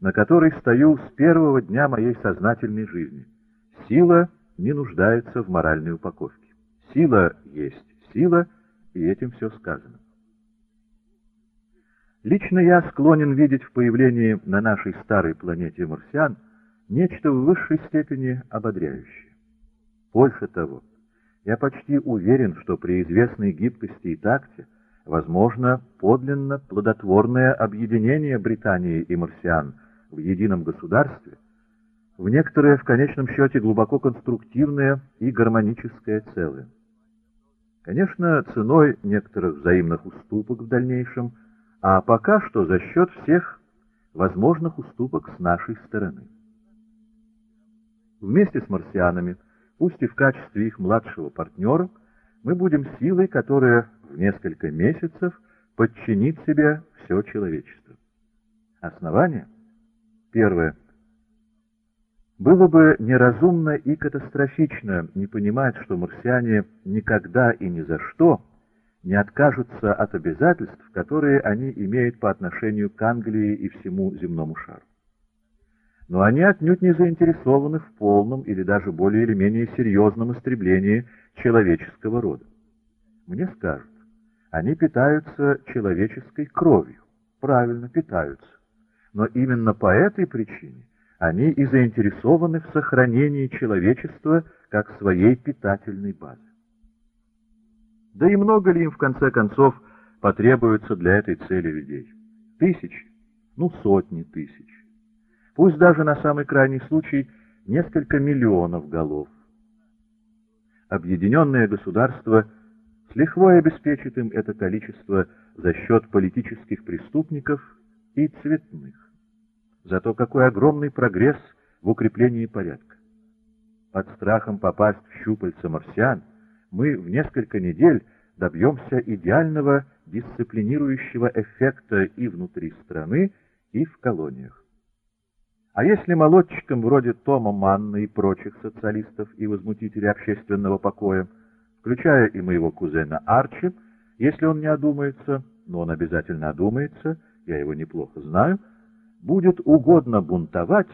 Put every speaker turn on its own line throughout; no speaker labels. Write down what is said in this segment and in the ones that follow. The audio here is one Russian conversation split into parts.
на которой стою с первого дня моей сознательной жизни. Сила не нуждается в моральной упаковке. Сила есть сила, и этим все сказано. Лично я склонен видеть в появлении на нашей старой планете марсиан нечто в высшей степени ободряющее. Больше того, я почти уверен, что при известной гибкости и такте возможно подлинно плодотворное объединение Британии и марсиан в едином государстве, в некоторое в конечном счете глубоко конструктивное и гармоническое целое. Конечно, ценой некоторых взаимных уступок в дальнейшем, а пока что за счет всех возможных уступок с нашей стороны. Вместе с марсианами, пусть и в качестве их младшего партнера, мы будем силой, которая в несколько месяцев подчинит себе все человечество. Основание? Первое. Было бы неразумно и катастрофично не понимать, что марсиане никогда и ни за что не откажутся от обязательств, которые они имеют по отношению к Англии и всему земному шару. Но они отнюдь не заинтересованы в полном или даже более или менее серьезном истреблении человеческого рода. Мне скажут, они питаются человеческой кровью. Правильно, питаются. Но именно по этой причине они и заинтересованы в сохранении человечества как своей питательной базы. Да и много ли им, в конце концов, потребуется для этой цели людей? Тысячи, ну сотни тысяч. Пусть даже на самый крайний случай несколько миллионов голов. Объединенное государство с лихвой обеспечит им это количество за счет политических преступников и цветных. Зато какой огромный прогресс в укреплении порядка. Под страхом попасть в щупальца марсиан мы в несколько недель добьемся идеального дисциплинирующего эффекта и внутри страны, и в колониях. А если молодчикам вроде Тома Манна и прочих социалистов и возмутителей общественного покоя, включая и моего кузена Арчи, если он не одумается, но он обязательно одумается, я его неплохо знаю, будет угодно бунтовать,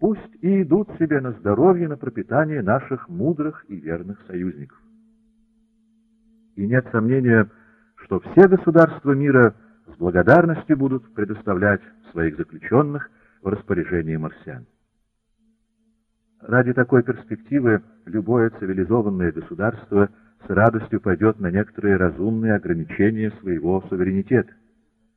пусть и идут себе на здоровье, на пропитание наших мудрых и верных союзников. И нет сомнения, что все государства мира с благодарностью будут предоставлять своих заключенных в распоряжение марсиан. Ради такой перспективы любое цивилизованное государство с радостью пойдет на некоторые разумные ограничения своего суверенитета.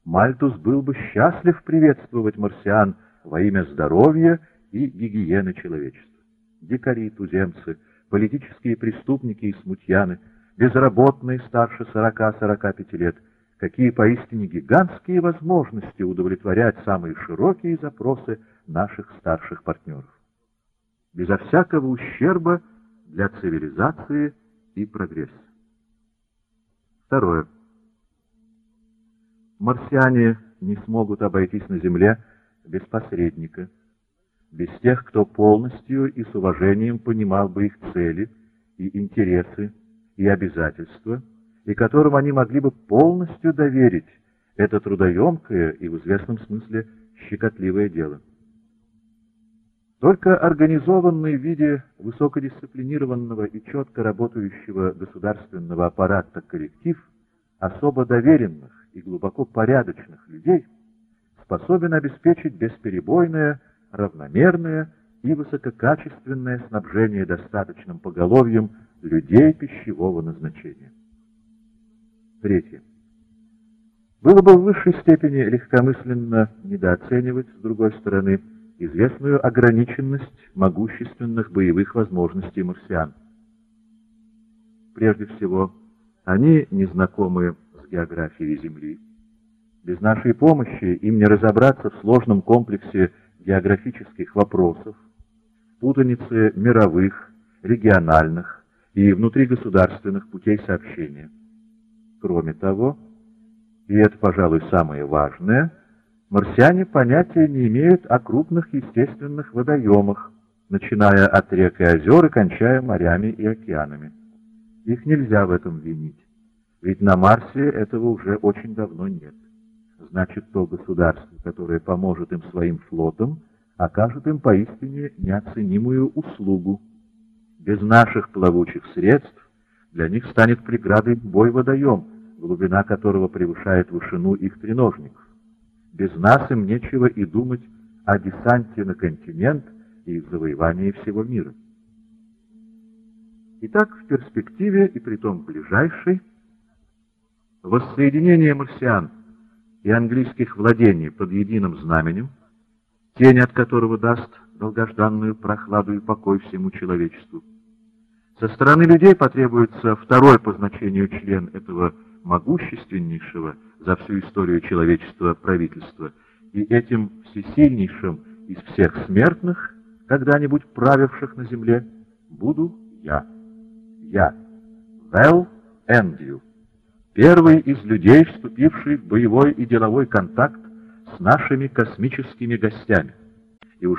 Мальтус был бы счастлив приветствовать марсиан во имя здоровья и гигиены человечества. Дикари, туземцы, политические преступники и смутьяны, безработные старше 40-45 лет, какие поистине гигантские возможности удовлетворять самые широкие запросы наших старших партнеров. Безо всякого ущерба для цивилизации и прогресса. Второе марсиане не смогут обойтись на Земле без посредника, без тех, кто полностью и с уважением понимал бы их цели и интересы и обязательства, и которым они могли бы полностью доверить это трудоемкое и в известном смысле щекотливое дело. Только организованный в виде высокодисциплинированного и четко работающего государственного аппарата коллектив особо доверенных, и глубоко порядочных людей способен обеспечить бесперебойное, равномерное и высококачественное снабжение достаточным поголовьем людей пищевого назначения. Третье. Было бы в высшей степени легкомысленно недооценивать, с другой стороны, известную ограниченность могущественных боевых возможностей марсиан. Прежде всего, они незнакомы географией Земли. Без нашей помощи им не разобраться в сложном комплексе географических вопросов, путанице мировых, региональных и внутригосударственных путей сообщения. Кроме того, и это, пожалуй, самое важное, марсиане понятия не имеют о крупных естественных водоемах, начиная от рек и озер и кончая морями и океанами. Их нельзя в этом винить. Ведь на Марсе этого уже очень давно нет. значит то государство, которое поможет им своим флотом, окажет им поистине неоценимую услугу. Без наших плавучих средств для них станет преградой бой-водоем, глубина которого превышает вышину их треножников. Без нас им нечего и думать о десанте на континент и завоевании всего мира. Итак, в перспективе, и притом ближайшей, воссоединение марсиан и английских владений под единым знаменем, тень от которого даст долгожданную прохладу и покой всему человечеству. Со стороны людей потребуется второй по значению член этого могущественнейшего за всю историю человечества правительства, и этим всесильнейшим из всех смертных, когда-нибудь правивших на земле, буду я. Я, Вэл Эндрю, первый из людей, вступивший в боевой и деловой контакт с нашими космическими гостями.